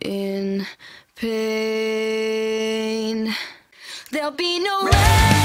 in pain. There'll be no way.